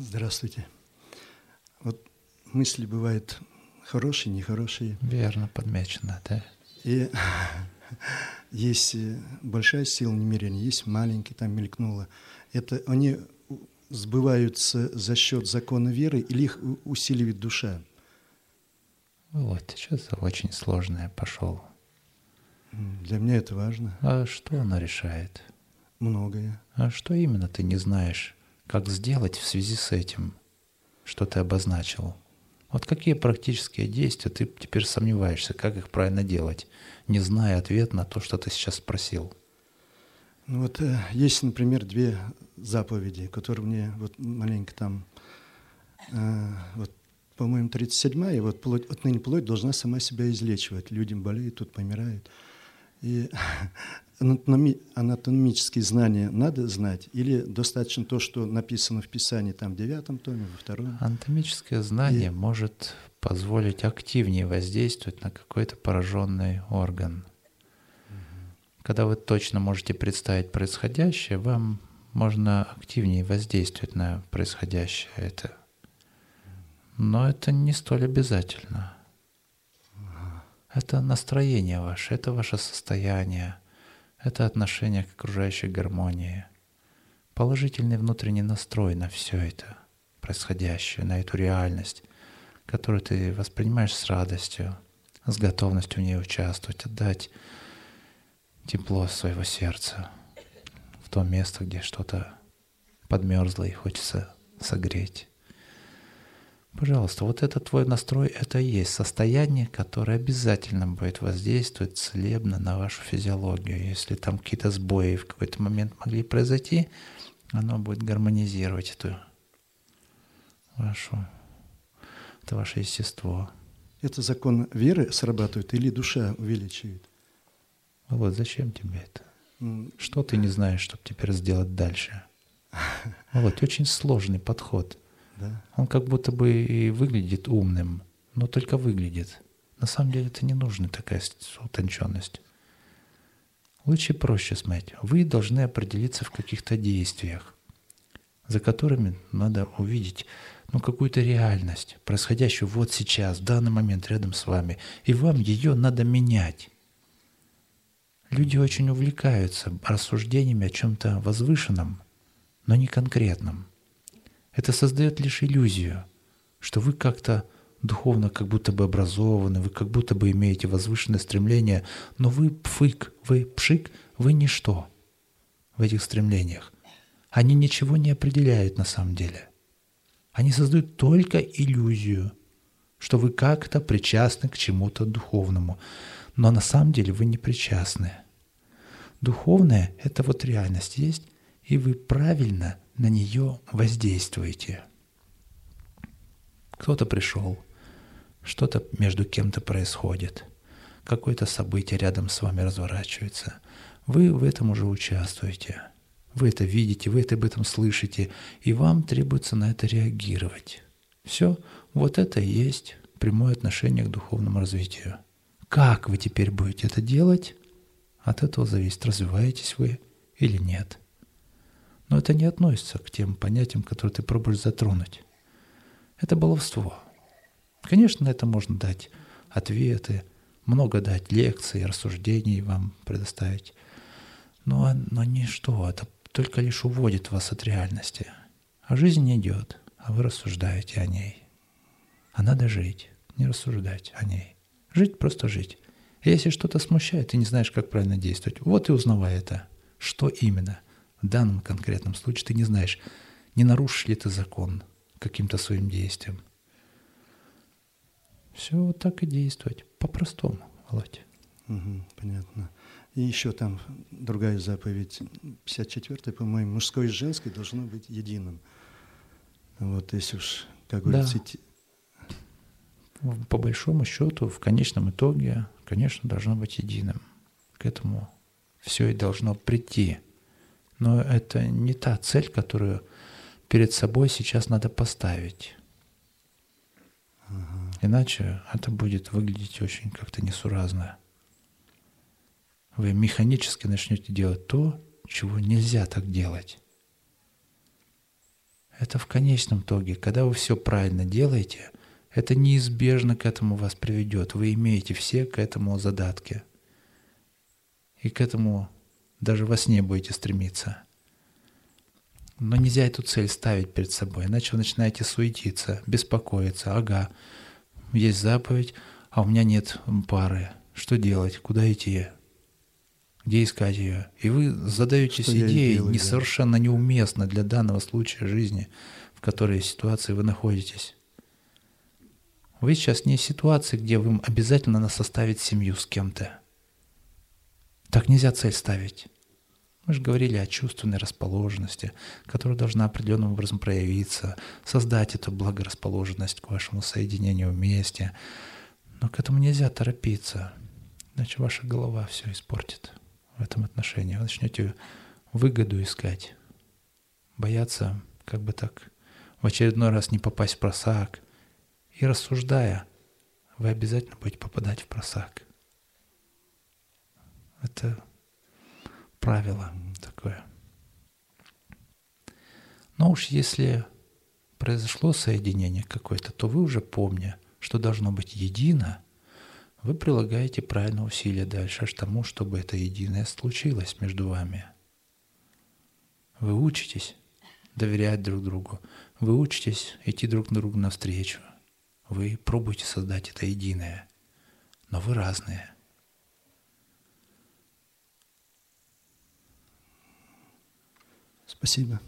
Здравствуйте. Вот мысли бывают хорошие, нехорошие. Верно подмечено, да. И есть э, большая сила намерения, есть маленькие, там мелькнуло. Это они сбываются за счет закона веры или их усиливает душа? Вот, сейчас очень сложное пошел. Для меня это важно. А что оно решает? Многое. А что именно ты не знаешь, как сделать в связи с этим, что ты обозначил? Вот какие практические действия ты теперь сомневаешься, как их правильно делать, не зная ответ на то, что ты сейчас спросил? Ну вот э, есть, например, две заповеди, которые мне вот маленько там, э, вот, по-моему, 37-я, вот плоть, отныне плоть должна сама себя излечивать. Людям болеют, тут помирают. И анатоми, анатомические знания надо знать или достаточно то, что написано в Писании, там, в девятом томе, во втором? Анатомическое знание и... может позволить активнее воздействовать на какой-то пораженный орган. Когда вы точно можете представить происходящее, вам можно активнее воздействовать на происходящее это. Но это не столь обязательно. Это настроение ваше, это ваше состояние – это отношение к окружающей гармонии, положительный внутренний настрой на все это происходящее, на эту реальность, которую ты воспринимаешь с радостью, с готовностью в ней участвовать, отдать тепло своего сердца в то место, где что-то подмерзло и хочется согреть. Пожалуйста, вот этот твой настрой, это и есть состояние, которое обязательно будет воздействовать целебно на вашу физиологию. Если там какие-то сбои в какой-то момент могли произойти, оно будет гармонизировать эту вашу, это ваше естество. Это закон веры срабатывает или душа увеличивает? Вот зачем тебе это? Что ты не знаешь, чтобы теперь сделать дальше? Вот очень сложный подход – да. Он как будто бы и выглядит умным, но только выглядит. На самом деле это не нужна такая утонченность. Лучше проще смотреть. Вы должны определиться в каких-то действиях, за которыми надо увидеть ну, какую-то реальность, происходящую вот сейчас, в данный момент рядом с вами. И вам ее надо менять. Люди очень увлекаются рассуждениями о чем-то возвышенном, но не конкретном – это создает лишь иллюзию, что вы как-то духовно как будто бы образованы, вы как будто бы имеете возвышенное стремление, но вы пфык, вы пшик, вы ничто в этих стремлениях. Они ничего не определяют на самом деле. Они создают только иллюзию, что вы как-то причастны к чему-то духовному. Но на самом деле вы не причастны. Духовное – это вот реальность есть, и вы правильно на нее воздействуете. Кто-то пришел, что-то между кем-то происходит, какое-то событие рядом с вами разворачивается. Вы в этом уже участвуете. Вы это видите, вы это об этом слышите, и вам требуется на это реагировать. Все, вот это и есть прямое отношение к духовному развитию. Как вы теперь будете это делать, от этого зависит, развиваетесь вы или нет – но это не относится к тем понятиям, которые ты пробуешь затронуть. Это баловство. Конечно, на это можно дать ответы, много дать лекций, рассуждений вам предоставить. Но, но ничто, это только лишь уводит вас от реальности. А жизнь идет, а вы рассуждаете о ней. А надо жить, не рассуждать о ней. Жить, просто жить. Если что-то смущает, ты не знаешь, как правильно действовать, вот и узнавай это. Что именно? В данном конкретном случае ты не знаешь, не нарушишь ли ты закон каким-то своим действием. Все вот так и действовать, по-простому, Володя. Угу, понятно. И еще там другая заповедь, 54-я, по-моему, мужской и женской должно быть единым. Вот если уж, как говорится, да. По большому счету, в конечном итоге, конечно, должно быть единым. К этому все и должно прийти. Но это не та цель, которую перед собой сейчас надо поставить. Ага. Иначе это будет выглядеть очень как-то несуразно. Вы механически начнете делать то, чего нельзя так делать. Это в конечном итоге, когда вы все правильно делаете, это неизбежно к этому вас приведет. Вы имеете все к этому задатки. И к этому даже во сне будете стремиться. Но нельзя эту цель ставить перед собой, иначе вы начинаете суетиться, беспокоиться. Ага, есть заповедь, а у меня нет пары. Что делать? Куда идти? где искать ее. И вы задаетесь Что идеей делаю, не да. совершенно неуместно для данного случая жизни, в которой ситуации вы находитесь. Вы сейчас не в ситуации, где вам обязательно надо составить семью с кем-то. Так нельзя цель ставить. Мы же говорили о чувственной расположенности, которая должна определенным образом проявиться, создать эту благорасположенность к вашему соединению вместе. Но к этому нельзя торопиться, иначе ваша голова все испортит в этом отношении. Вы начнете выгоду искать, бояться как бы так в очередной раз не попасть в просак. И рассуждая, вы обязательно будете попадать в просак. Это правило такое. Но уж если произошло соединение какое-то, то вы уже помня, что должно быть едино, вы прилагаете правильное усилие дальше к тому, чтобы это единое случилось между вами. Вы учитесь доверять друг другу. Вы учитесь идти друг другу навстречу. Вы пробуете создать это единое. Но вы разные. Спасибо.